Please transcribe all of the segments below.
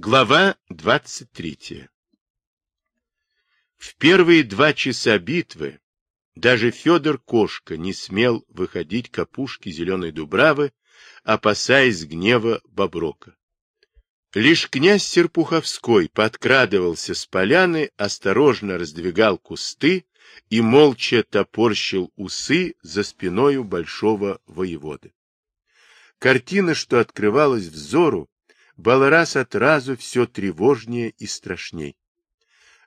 Глава 23 В первые два часа битвы даже Федор Кошка не смел выходить к опушке Зеленой Дубравы, опасаясь гнева Боброка. Лишь князь Серпуховской подкрадывался с поляны, осторожно раздвигал кусты и молча топорщил усы за спиною большого воеводы. Картина, что открывалась взору, была раз от разу все тревожнее и страшней.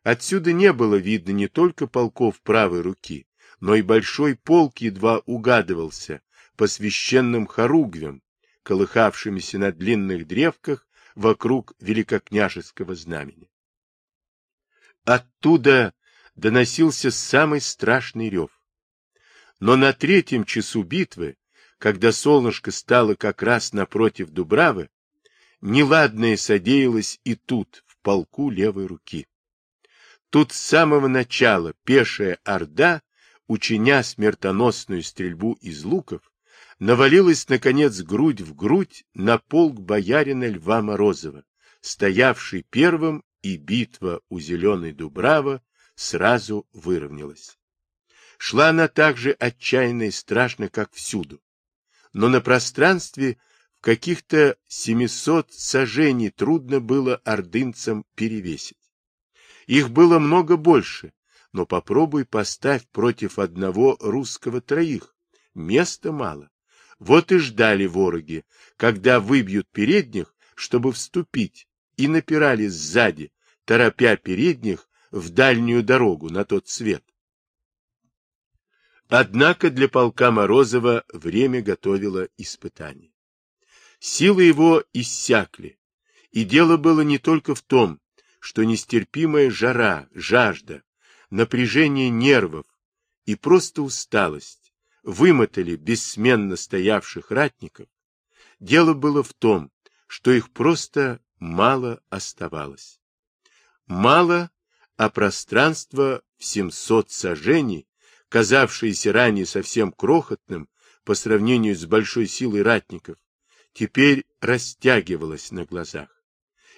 Отсюда не было видно не только полков правой руки, но и большой полк едва угадывался по священным хоругвям, колыхавшимися на длинных древках вокруг великокняжеского знамени. Оттуда доносился самый страшный рев. Но на третьем часу битвы, когда солнышко стало как раз напротив Дубравы, Неладное содеялось и тут, в полку левой руки. Тут с самого начала пешая орда, учиня смертоносную стрельбу из луков, навалилась, наконец, грудь в грудь на полк боярина Льва Морозова, стоявший первым, и битва у Зеленой Дубрава сразу выровнялась. Шла она так же отчаянно и страшно, как всюду. Но на пространстве каких-то 700 сажений трудно было ордынцам перевесить. Их было много больше, но попробуй поставь против одного русского троих. Места мало. Вот и ждали вороги, когда выбьют передних, чтобы вступить, и напирали сзади, торопя передних в дальнюю дорогу на тот свет. Однако для полка Морозова время готовило испытание. Силы его иссякли, и дело было не только в том, что нестерпимая жара, жажда, напряжение нервов и просто усталость вымотали бессменно стоявших ратников. Дело было в том, что их просто мало оставалось. Мало, а пространство в 700 сажений, казавшееся ранее совсем крохотным по сравнению с большой силой ратников, теперь растягивалось на глазах.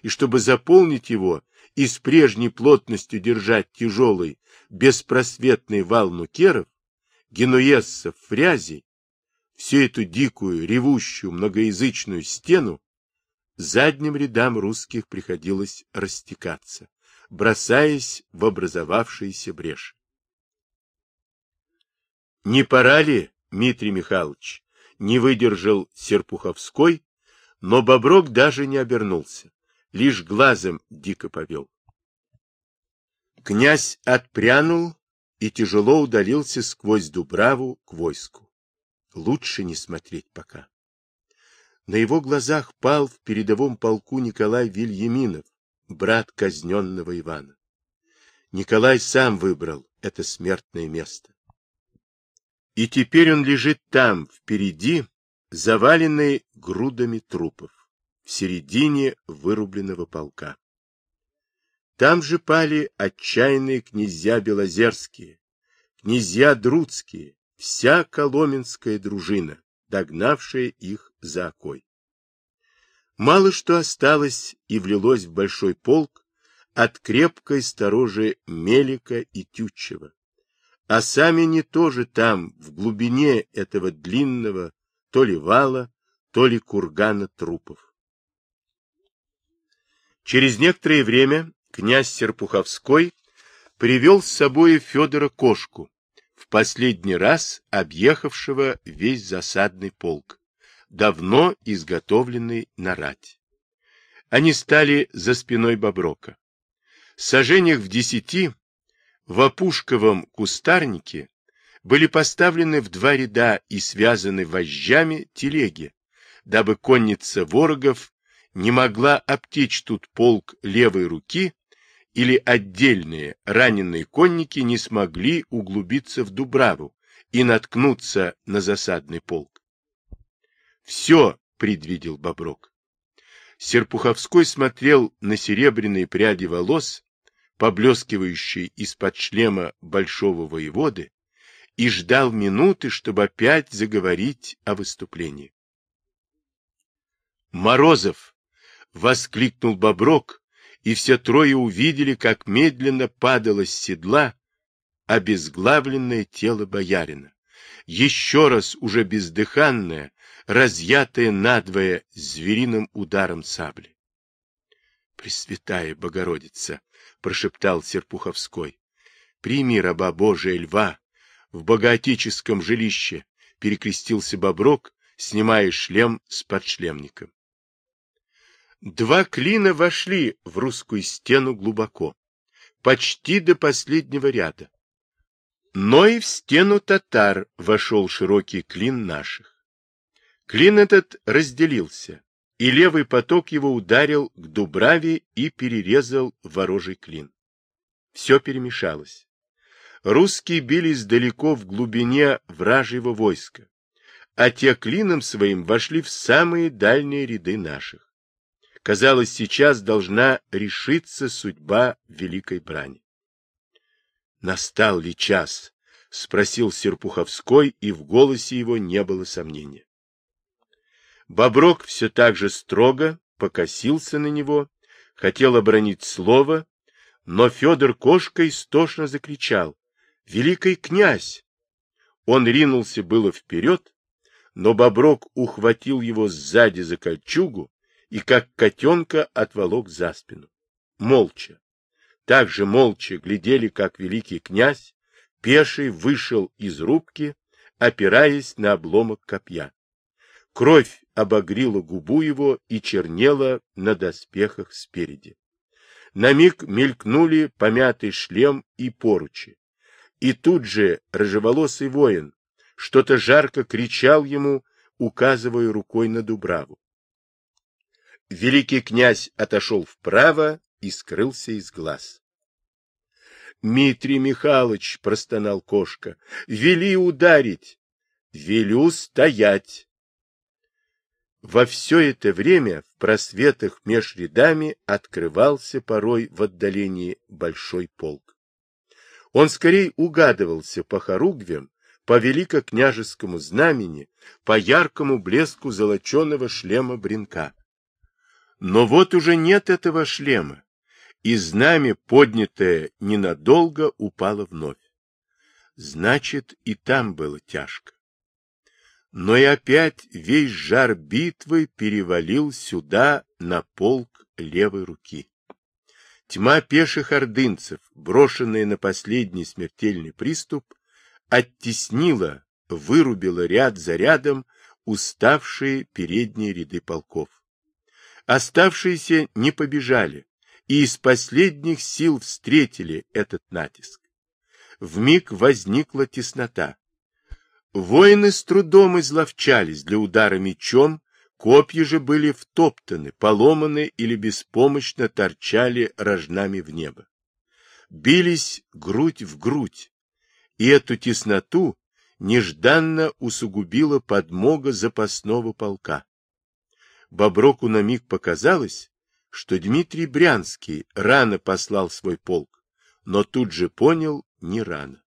И чтобы заполнить его и с прежней плотностью держать тяжелый, беспросветный вал нукеров, генуэзцев, фрязей, всю эту дикую, ревущую, многоязычную стену, задним рядам русских приходилось растекаться, бросаясь в образовавшиеся брешь. Не пора ли, Дмитрий Михайлович, не выдержал Серпуховской, но Боброк даже не обернулся, лишь глазом дико повел. Князь отпрянул и тяжело удалился сквозь Дубраву к войску. Лучше не смотреть пока. На его глазах пал в передовом полку Николай Вильяминов, брат казненного Ивана. Николай сам выбрал это смертное место. И теперь он лежит там, впереди, заваленный грудами трупов, в середине вырубленного полка. Там же пали отчаянные князья Белозерские, князья Друцкие, вся коломенская дружина, догнавшая их за окой. Мало что осталось и влилось в большой полк от крепкой сторожи Мелика и Тютчева а сами не тоже там, в глубине этого длинного то ли вала, то ли кургана трупов. Через некоторое время князь Серпуховской привел с собой Федора Кошку, в последний раз объехавшего весь засадный полк, давно изготовленный на рать. Они стали за спиной Боброка. Сожжениях в десяти в опушковом кустарнике были поставлены в два ряда и связаны вожжами телеги, дабы конница ворогов не могла обтечь тут полк левой руки или отдельные раненые конники не смогли углубиться в Дубраву и наткнуться на засадный полк. Все предвидел Боброк. Серпуховской смотрел на серебряные пряди волос поблескивающий из-под шлема большого воеводы, и ждал минуты, чтобы опять заговорить о выступлении. Морозов, Воскликнул Боброк, и все трое увидели, как медленно падало с седла обезглавленное тело боярина. Еще раз уже бездыханное, разъятое надвое звериным ударом сабли. — Пресвятая Богородица! — прошептал Серпуховской. — Прими раба Божия льва в богоотеческом жилище! — перекрестился Боброк, снимая шлем с подшлемником. Два клина вошли в русскую стену глубоко, почти до последнего ряда. Но и в стену татар вошел широкий клин наших. Клин этот разделился, и левый поток его ударил к Дубраве и перерезал ворожий клин. Все перемешалось. Русские бились далеко в глубине вражьего войска, а те клином своим вошли в самые дальние ряды наших. Казалось, сейчас должна решиться судьба великой брани. «Настал ли час?» — спросил Серпуховской, и в голосе его не было сомнения. Боброк все так же строго покосился на него, хотел обронить слово, но Федор Кошка истошно закричал «Великий князь!» Он ринулся было вперед, но Боброк ухватил его сзади за кольчугу и как котенка отволок за спину. Молча. Так же молча глядели, как великий князь, пеший вышел из рубки, опираясь на обломок копья. Кровь обогрила губу его и чернела на доспехах спереди. На миг мелькнули помятый шлем и поручи. И тут же рыжеволосый воин что-то жарко кричал ему, указывая рукой на Дубраву. Великий князь отошел вправо и скрылся из глаз. — Митрий Михайлович, — простонал кошка, — вели ударить. — Велю стоять. Во все это время в просветах меж рядами открывался порой в отдалении большой полк. Он скорее угадывался по хоругвям, по великокняжескому знамени, по яркому блеску золоченого шлема бренка. Но вот уже нет этого шлема, и знамя, поднятое ненадолго, упало вновь. Значит, и там было тяжко. Но и опять весь жар битвы перевалил сюда на полк левой руки. Тьма пеших ордынцев, брошенная на последний смертельный приступ, оттеснила, вырубила ряд за рядом уставшие передние ряды полков. Оставшиеся не побежали и из последних сил встретили этот натиск. В миг возникла теснота. Воины с трудом изловчались для удара мечом, копья же были втоптаны, поломаны или беспомощно торчали рожнами в небо. Бились грудь в грудь, и эту тесноту нежданно усугубила подмога запасного полка. Боброку на миг показалось, что Дмитрий Брянский рано послал свой полк, но тут же понял не рано.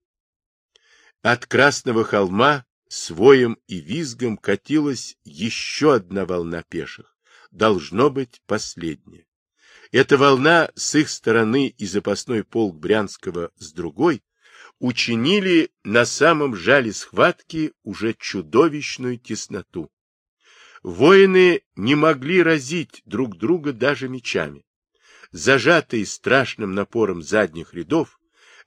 От Красного холма с воем и визгом катилась еще одна волна пеших, должно быть последняя. Эта волна с их стороны и запасной полк Брянского с другой учинили на самом жале схватки уже чудовищную тесноту. Воины не могли разить друг друга даже мечами. Зажатые страшным напором задних рядов,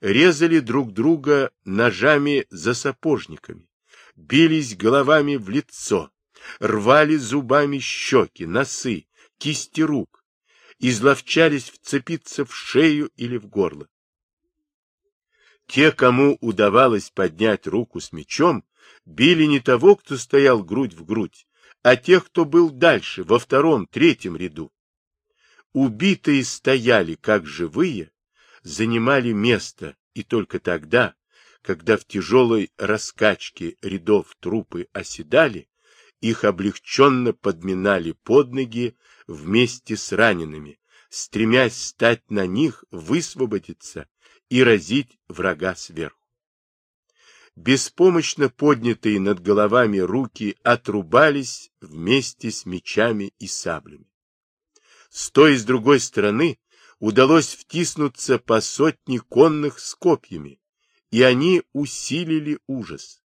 резали друг друга ножами за сапожниками, бились головами в лицо, рвали зубами щеки, носы, кисти рук, изловчались вцепиться в шею или в горло. Те, кому удавалось поднять руку с мечом, били не того, кто стоял грудь в грудь, а тех, кто был дальше, во втором, третьем ряду. Убитые стояли, как живые, занимали место, и только тогда, когда в тяжелой раскачке рядов трупы оседали, их облегченно подминали под ноги вместе с ранеными, стремясь стать на них, высвободиться и разить врага сверху беспомощно поднятые над головами руки отрубались вместе с мечами и саблями. С той и с другой стороны удалось втиснуться по сотне конных с копьями, и они усилили ужас.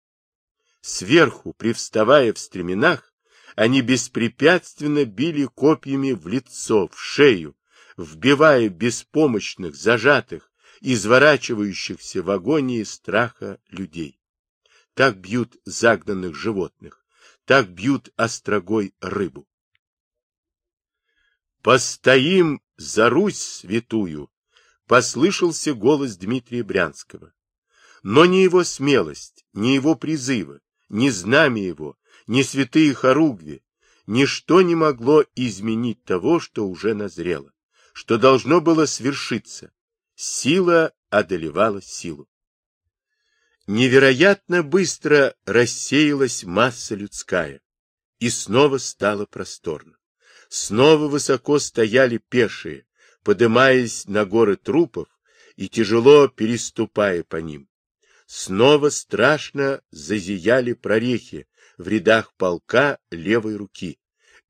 Сверху, привставая в стременах, они беспрепятственно били копьями в лицо, в шею, вбивая беспомощных, зажатых, изворачивающихся в агонии страха людей. Так бьют загнанных животных, так бьют острогой рыбу. «Постоим за Русь святую!» — послышался голос Дмитрия Брянского. Но ни его смелость, ни его призывы, ни знамя его, ни святые хоругви, ничто не могло изменить того, что уже назрело, что должно было свершиться. Сила одолевала силу. Невероятно быстро рассеялась масса людская, и снова стало просторно. Снова высоко стояли пешие, подымаясь на горы трупов и тяжело переступая по ним. Снова страшно зазияли прорехи в рядах полка левой руки,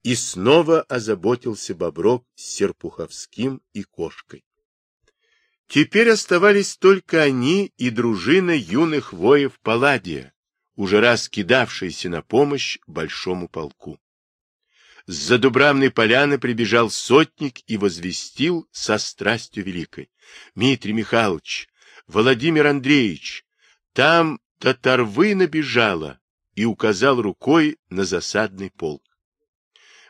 и снова озаботился Боброк с Серпуховским и Кошкой. Теперь оставались только они и дружина юных воев Палладия, уже раз кидавшиеся на помощь большому полку. С-за Дубравной поляны прибежал сотник и возвестил со страстью великой. — Дмитрий Михайлович, Владимир Андреевич, там татарвы набежала и указал рукой на засадный полк.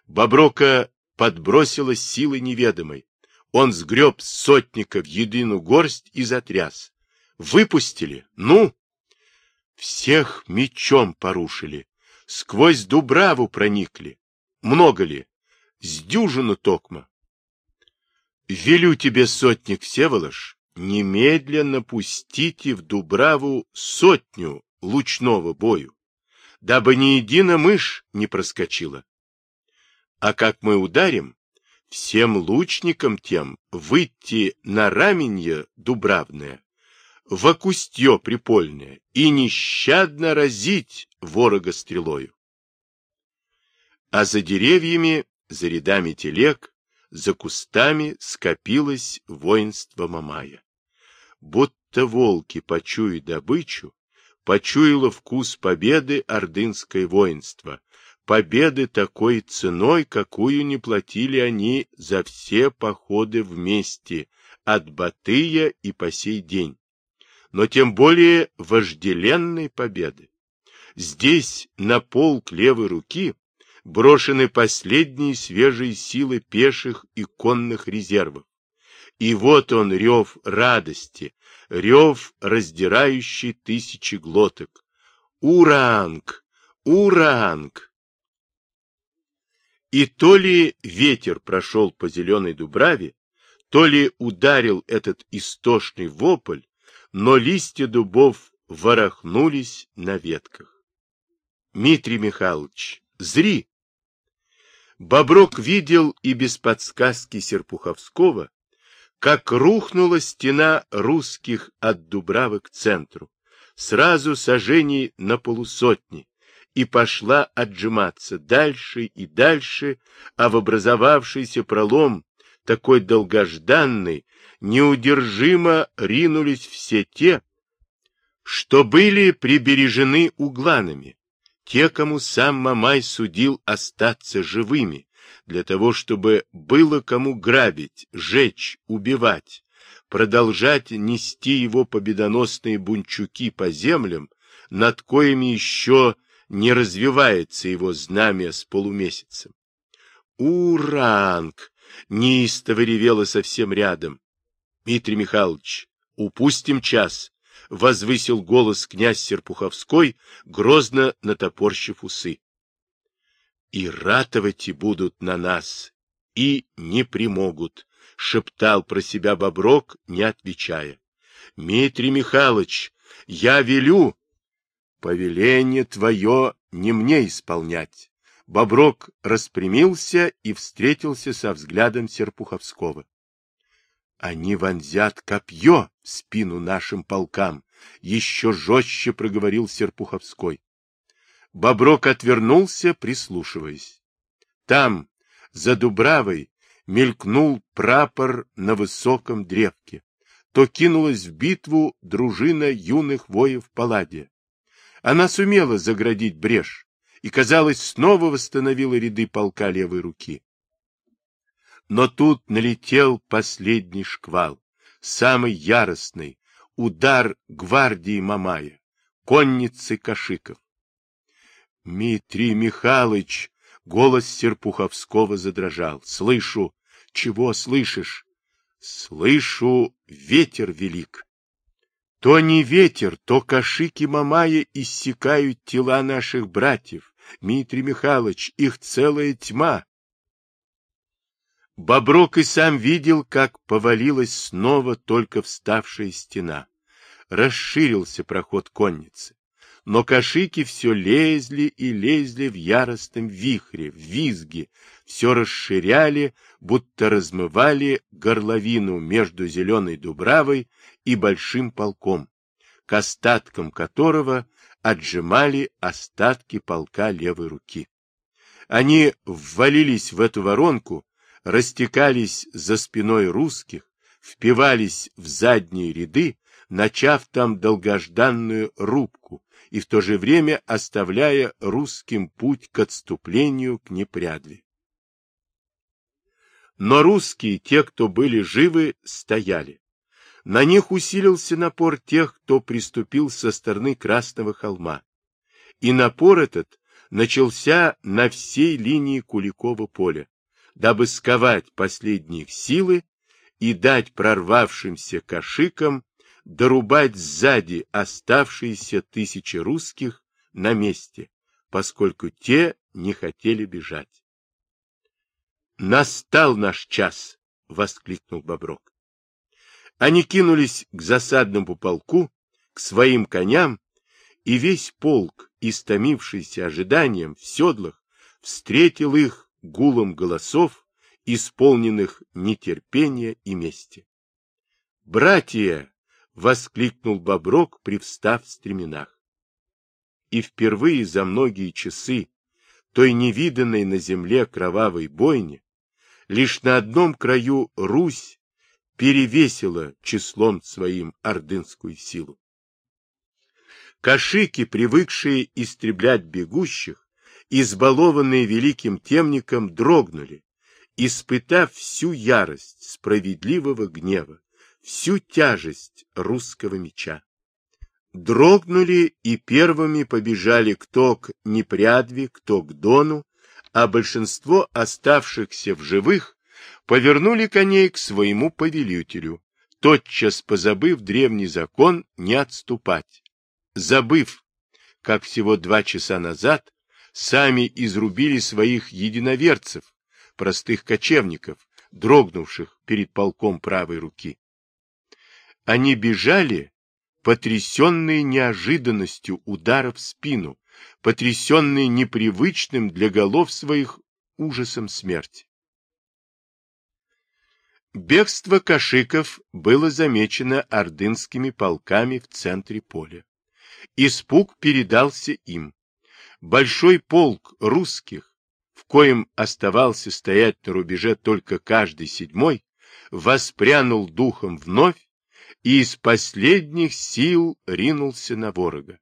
Боброка подбросила силой неведомой. Он сгреб сотника в единую горсть и затряс. Выпустили? Ну? Всех мечом порушили. Сквозь Дубраву проникли. Много ли? С дюжину токма. Велю тебе, сотник Всеволож, немедленно пустите в Дубраву сотню лучного бою, дабы ни единая мышь не проскочила. А как мы ударим, всем лучникам тем выйти на раменье дубравное, в окустье припольное и нещадно разить ворога стрелою. А за деревьями, за рядами телег, за кустами скопилось воинство Мамая. Будто волки, почуя добычу, почуяло вкус победы ордынское воинство, победы такой ценой, какую не платили они за все походы вместе, от Батыя и по сей день. Но тем более вожделенной победы. Здесь на полк левой руки брошены последние свежие силы пеших и конных резервов. И вот он, рев радости, рев, раздирающий тысячи глоток. Уранг! Уранг! И то ли ветер прошел по зеленой дубраве, то ли ударил этот истошный вопль, но листья дубов ворохнулись на ветках. Дмитрий Михайлович, зри! Боброк видел и без подсказки Серпуховского, как рухнула стена русских от Дубравы к центру, сразу сожжений на полусотни, и пошла отжиматься дальше и дальше, а в образовавшийся пролом, такой долгожданный, неудержимо ринулись все те, что были прибережены угланами, те, кому сам Мамай судил остаться живыми, для того, чтобы было кому грабить, жечь, убивать, продолжать нести его победоносные бунчуки по землям, над коими еще не развивается его знамя с полумесяцем. «Уранг!» — неистово ревело совсем рядом. «Дмитрий Михайлович, упустим час!» — возвысил голос князь Серпуховской, грозно натопорщив усы. «И ратовать и будут на нас, и не примогут», — шептал про себя Боброк, не отвечая. «Дмитрий Михайлович, я велю, Повеление твое не мне исполнять. Боброк распрямился и встретился со взглядом Серпуховского. Они вонзят копье в спину нашим полкам, еще жестче проговорил Серпуховской. Боброк отвернулся, прислушиваясь. Там, за Дубравой, мелькнул прапор на высоком древке, то кинулась в битву дружина юных воев Палладия. Она сумела заградить брешь и, казалось, снова восстановила ряды полка левой руки. Но тут налетел последний шквал, самый яростный, удар гвардии Мамая, конницы Кашиков. Дмитрий Михайлович, голос Серпуховского задрожал. Слышу. Чего слышишь? Слышу, ветер велик. То не ветер, то кашики Мамая иссякают тела наших братьев. Дмитрий Михайлович, их целая тьма. Боброк и сам видел, как повалилась снова только вставшая стена. Расширился проход конницы. Но кашики все лезли и лезли в яростном вихре, в визге, все расширяли, будто размывали горловину между зеленой дубравой и большим полком, к остаткам которого отжимали остатки полка левой руки. Они ввалились в эту воронку, растекались за спиной русских, впивались в задние ряды, начав там долгожданную рубку и в то же время оставляя русским путь к отступлению к Непрядве. Но русские, те, кто были живы, стояли. На них усилился напор тех, кто приступил со стороны Красного холма. И напор этот начался на всей линии Куликова поля дабы сковать последние силы и дать прорвавшимся кашикам дорубать сзади оставшиеся тысячи русских на месте, поскольку те не хотели бежать. «Настал наш час!» — воскликнул Боброк. Они кинулись к засадному полку, к своим коням, и весь полк, истомившийся ожиданием в седлах, встретил их гулом голосов, исполненных нетерпения и мести. «Братья!» — воскликнул Боброк, привстав в стременах. И впервые за многие часы той невиданной на земле кровавой бойни лишь на одном краю Русь перевесила числом своим ордынскую силу. Кашики, привыкшие истреблять бегущих, избалованные великим темником, дрогнули, испытав всю ярость справедливого гнева, всю тяжесть русского меча. Дрогнули и первыми побежали кто к Непрядве, кто к Дону, а большинство оставшихся в живых повернули коней к своему повелителю, тотчас позабыв древний закон не отступать, забыв, как всего два часа назад сами изрубили своих единоверцев, простых кочевников, дрогнувших перед полком правой руки. Они бежали, потрясенные неожиданностью удара в спину, потрясенные непривычным для голов своих ужасом смерти. Бегство кашиков было замечено ордынскими полками в центре поля. Испуг передался им большой полк русских, в коем оставался стоять на рубеже только каждый седьмой, воспрянул духом вновь и из последних сил ринулся на ворога.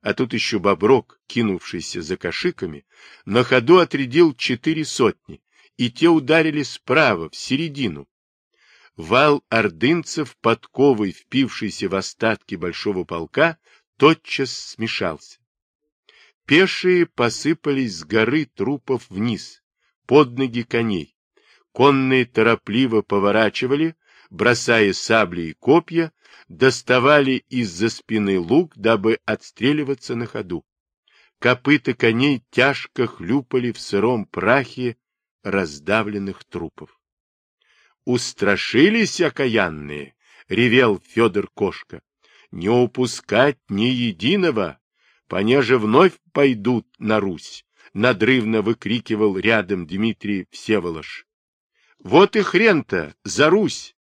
А тут еще Боброк, кинувшийся за кашиками, на ходу отрядил четыре сотни, и те ударили справа, в середину. Вал ордынцев, подковой впившийся в остатки большого полка, тотчас смешался. Пешие посыпались с горы трупов вниз, под ноги коней. Конные торопливо поворачивали, бросая сабли и копья, доставали из-за спины лук, дабы отстреливаться на ходу. Копыта коней тяжко хлюпали в сыром прахе раздавленных трупов. «Устрашились окаянные!» — ревел Федор Кошка. «Не упускать ни единого!» Понеже вновь пойдут на Русь, надрывно выкрикивал рядом Дмитрий Всеволож. Вот и хрен-то, за Русь!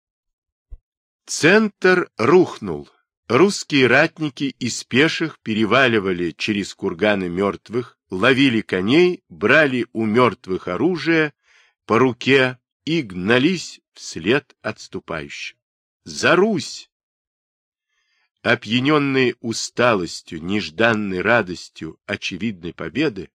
Центр рухнул. Русские ратники из пеших переваливали через курганы мертвых, ловили коней, брали у мертвых оружие по руке и гнались вслед отступающим. За Русь! Опьяненные усталостью, нежданной радостью очевидной победы,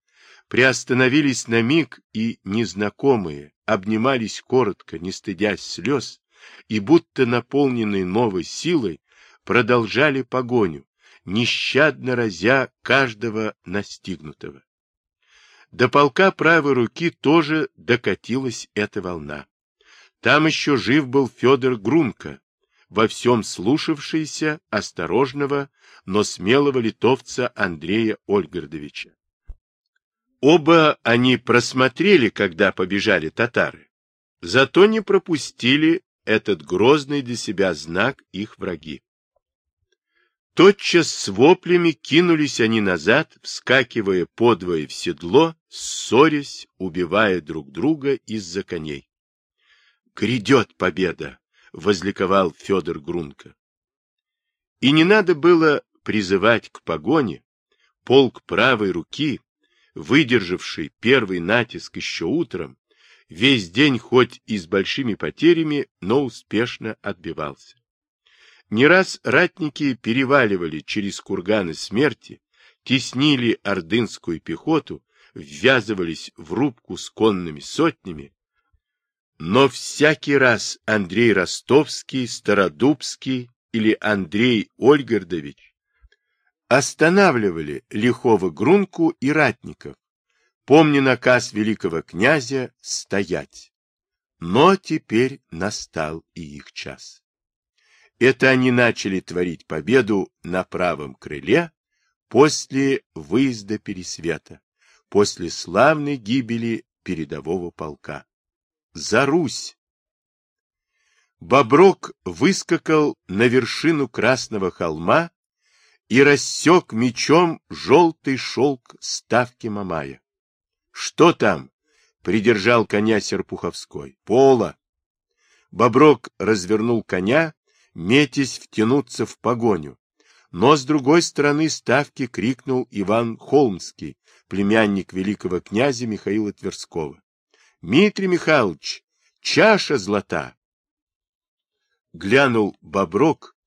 приостановились на миг и незнакомые, обнимались коротко, не стыдясь слез, и будто наполненные новой силой, продолжали погоню, нещадно разя каждого настигнутого. До полка правой руки тоже докатилась эта волна. Там еще жив был Федор Грунко, во всем слушавшийся осторожного, но смелого литовца Андрея Ольгардовича. Оба они просмотрели, когда побежали татары, зато не пропустили этот грозный для себя знак их враги. Тотчас с воплями кинулись они назад, вскакивая подвое в седло, ссорясь, убивая друг друга из-за коней. «Грядет победа!» — возликовал Федор Грунко. И не надо было призывать к погоне. Полк правой руки, выдержавший первый натиск еще утром, весь день хоть и с большими потерями, но успешно отбивался. Не раз ратники переваливали через курганы смерти, теснили ордынскую пехоту, ввязывались в рубку с конными сотнями, но всякий раз Андрей Ростовский, Стародубский или Андрей Ольгардович останавливали лихого Грунку и ратников, помня наказ великого князя стоять. Но теперь настал и их час. Это они начали творить победу на правом крыле после выезда Пересвета, после славной гибели передового полка. За Русь! Боброк выскакал на вершину Красного холма и рассек мечом желтый шелк ставки Мамая. — Что там? — придержал коня Серпуховской. — Пола. Боброк развернул коня, метясь втянуться в погоню. Но с другой стороны ставки крикнул Иван Холмский, племянник великого князя Михаила Тверского. Дмитрий Михайлович, чаша злата. Глянул Боброк,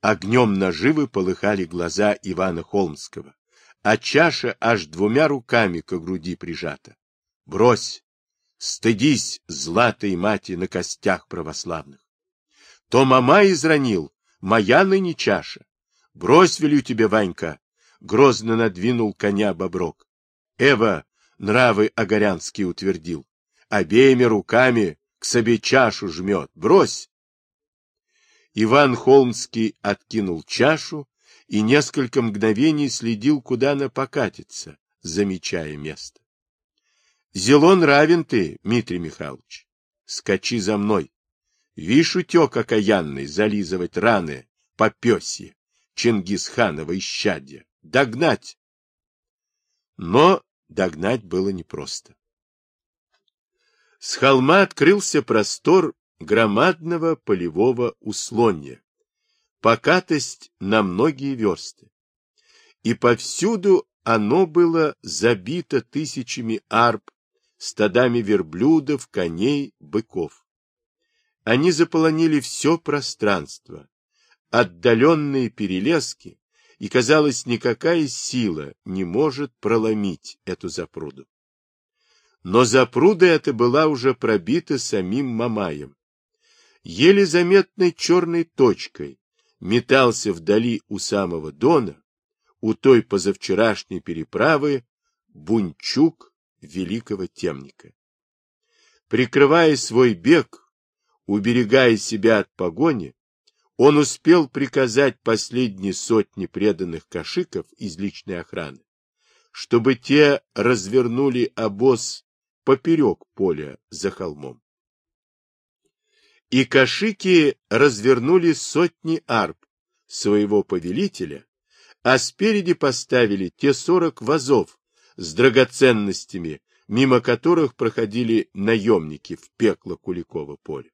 огнем наживы полыхали глаза Ивана Холмского, а чаша аж двумя руками к груди прижата. Брось, стыдись златой мати на костях православных. То мама изранил, моя ныне чаша. Брось, велю тебе, Ванька, грозно надвинул коня Боброк. Эва нравы огорянские утвердил обеими руками к себе чашу жмет. Брось! Иван Холмский откинул чашу и несколько мгновений следил, куда она покатится, замечая место. — Зелон равен ты, Дмитрий Михайлович. Скачи за мной. Вишь, утек окаянный зализывать раны по пёсье Чингисханова исчадья. Догнать! Но догнать было непросто. С холма открылся простор громадного полевого услонья, покатость на многие версты. И повсюду оно было забито тысячами арб, стадами верблюдов, коней, быков. Они заполонили все пространство, отдаленные перелески, и, казалось, никакая сила не может проломить эту запруду но запруда эта была уже пробита самим Мамаем. Еле заметной черной точкой метался вдали у самого Дона, у той позавчерашней переправы, бунчук великого темника. Прикрывая свой бег, уберегая себя от погони, он успел приказать последней сотне преданных кашиков из личной охраны, чтобы те развернули обоз поперек поля за холмом. И кашики развернули сотни арб своего повелителя, а спереди поставили те сорок вазов с драгоценностями, мимо которых проходили наемники в пекло Куликова поля.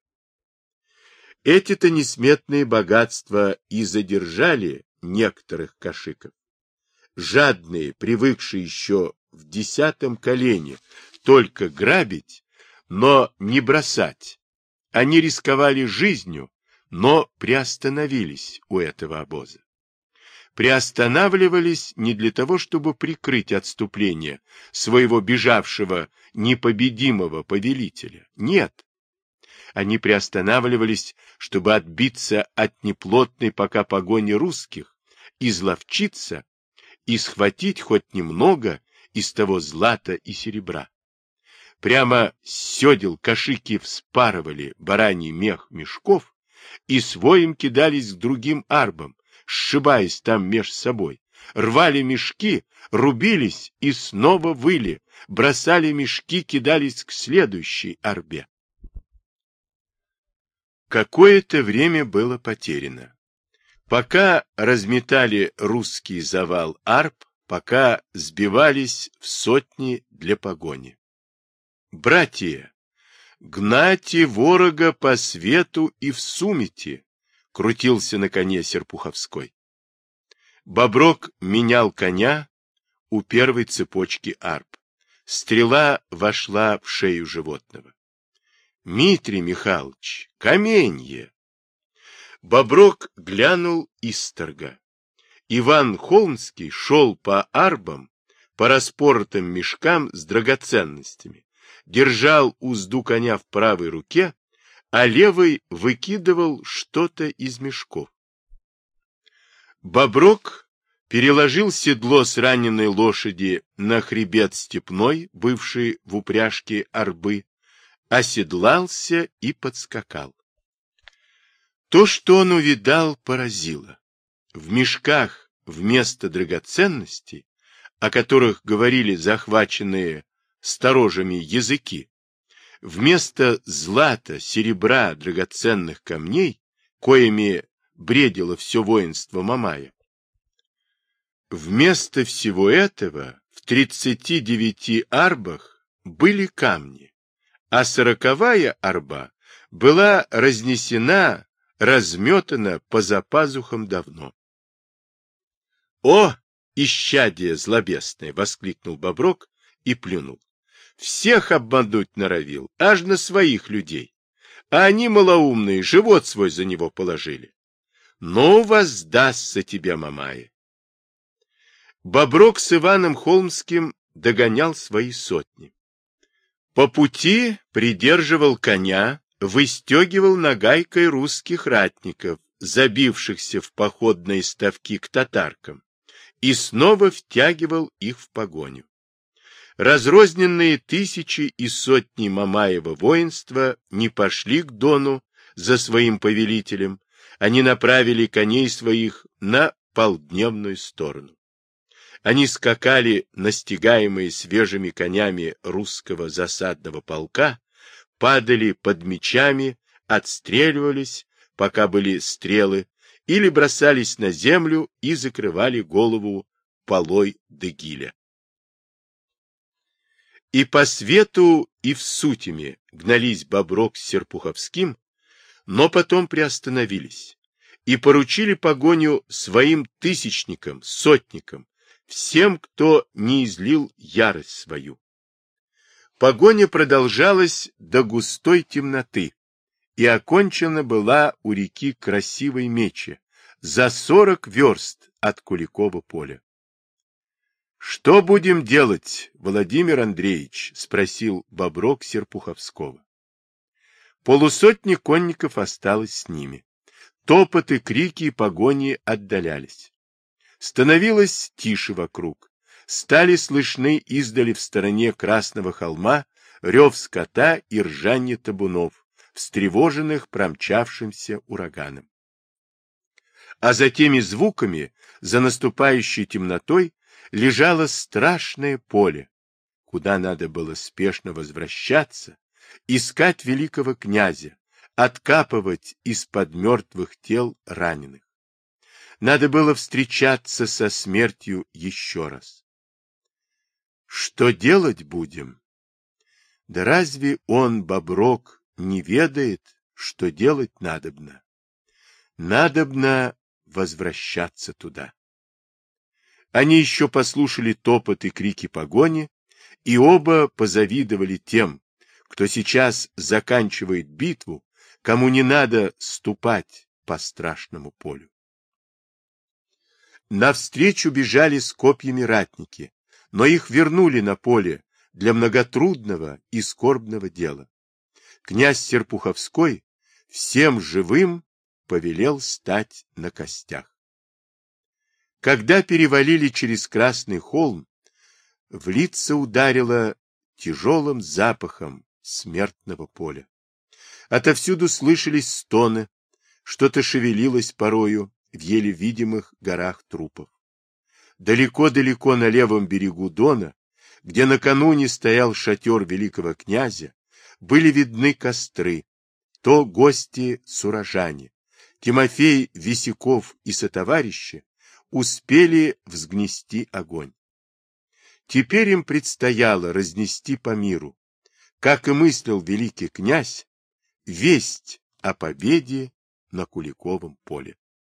Эти-то несметные богатства и задержали некоторых кашиков. Жадные, привыкшие еще в десятом колене только грабить, но не бросать. Они рисковали жизнью, но приостановились у этого обоза. Приостанавливались не для того, чтобы прикрыть отступление своего бежавшего непобедимого повелителя. Нет. Они приостанавливались, чтобы отбиться от неплотной пока погони русских, изловчиться и схватить хоть немного из того злата и серебра. Прямо седел кошики вспарывали бараний мех мешков и своим кидались к другим арбам, сшибаясь там меж собой. Рвали мешки, рубились и снова выли, бросали мешки, кидались к следующей арбе. Какое-то время было потеряно. Пока разметали русский завал арб, пока сбивались в сотни для погони. Братья, гнати ворога по свету и в сумете, крутился на коне Серпуховской. Боброк менял коня у первой цепочки арб. Стрела вошла в шею животного. Митрий Михайлович, каменье! Боброк глянул исторга. Иван Холмский шел по арбам, по распоротым мешкам с драгоценностями, держал узду коня в правой руке, а левой выкидывал что-то из мешков. Боброк переложил седло с раненой лошади на хребет степной, бывший в упряжке арбы, оседлался и подскакал. То, что он увидал, поразило. В мешках вместо драгоценностей, о которых говорили захваченные сторожами языки, вместо злата, серебра, драгоценных камней, коими бредило все воинство Мамая, вместо всего этого в тридцати девяти арбах были камни, а сороковая арба была разнесена, разметана по запазухам давно. «О, исчадие злобесное!» — воскликнул Боброк и плюнул. Всех обмануть норовил, аж на своих людей. А они, малоумные, живот свой за него положили. Ну, воздастся тебе, Мамая. Боброк с Иваном Холмским догонял свои сотни. По пути придерживал коня, выстегивал нагайкой русских ратников, забившихся в походные ставки к татаркам, и снова втягивал их в погоню. Разрозненные тысячи и сотни Мамаева воинства не пошли к Дону за своим повелителем, они направили коней своих на полдневную сторону. Они скакали, настигаемые свежими конями русского засадного полка, падали под мечами, отстреливались, пока были стрелы, или бросались на землю и закрывали голову полой дегиля. И по свету, и в сутями гнались Боброк с Серпуховским, но потом приостановились и поручили погоню своим тысячникам, сотникам, всем, кто не излил ярость свою. Погоня продолжалась до густой темноты и окончена была у реки Красивой Мечи, за сорок верст от Куликова поля. Что будем делать, Владимир Андреевич? спросил Боброк Серпуховского. Полусотни конников осталось с ними. Топоты, крики и погони отдалялись. Становилось тише вокруг. Стали слышны издали в стороне Красного холма рев скота и ржанье табунов, встревоженных промчавшимся ураганом. А за теми звуками, за наступающей темнотой, лежало страшное поле, куда надо было спешно возвращаться, искать великого князя, откапывать из-под мертвых тел раненых. Надо было встречаться со смертью еще раз. Что делать будем? Да разве он, Боброк, не ведает, что делать надобно? Надобно возвращаться туда. Они еще послушали топот и крики погони, и оба позавидовали тем, кто сейчас заканчивает битву, кому не надо ступать по страшному полю. Навстречу бежали с копьями ратники, но их вернули на поле для многотрудного и скорбного дела. Князь Серпуховской всем живым повелел стать на костях. Когда перевалили через Красный холм, в лица ударило тяжелым запахом смертного поля. Отовсюду слышались стоны, что-то шевелилось порою в еле видимых горах трупов. Далеко-далеко на левом берегу Дона, где накануне стоял шатер великого князя, были видны костры, то гости-сурожане, Тимофей Висяков и сотоварищи успели взгнести огонь. Теперь им предстояло разнести по миру, как и мыслил великий князь, весть о победе на Куликовом поле.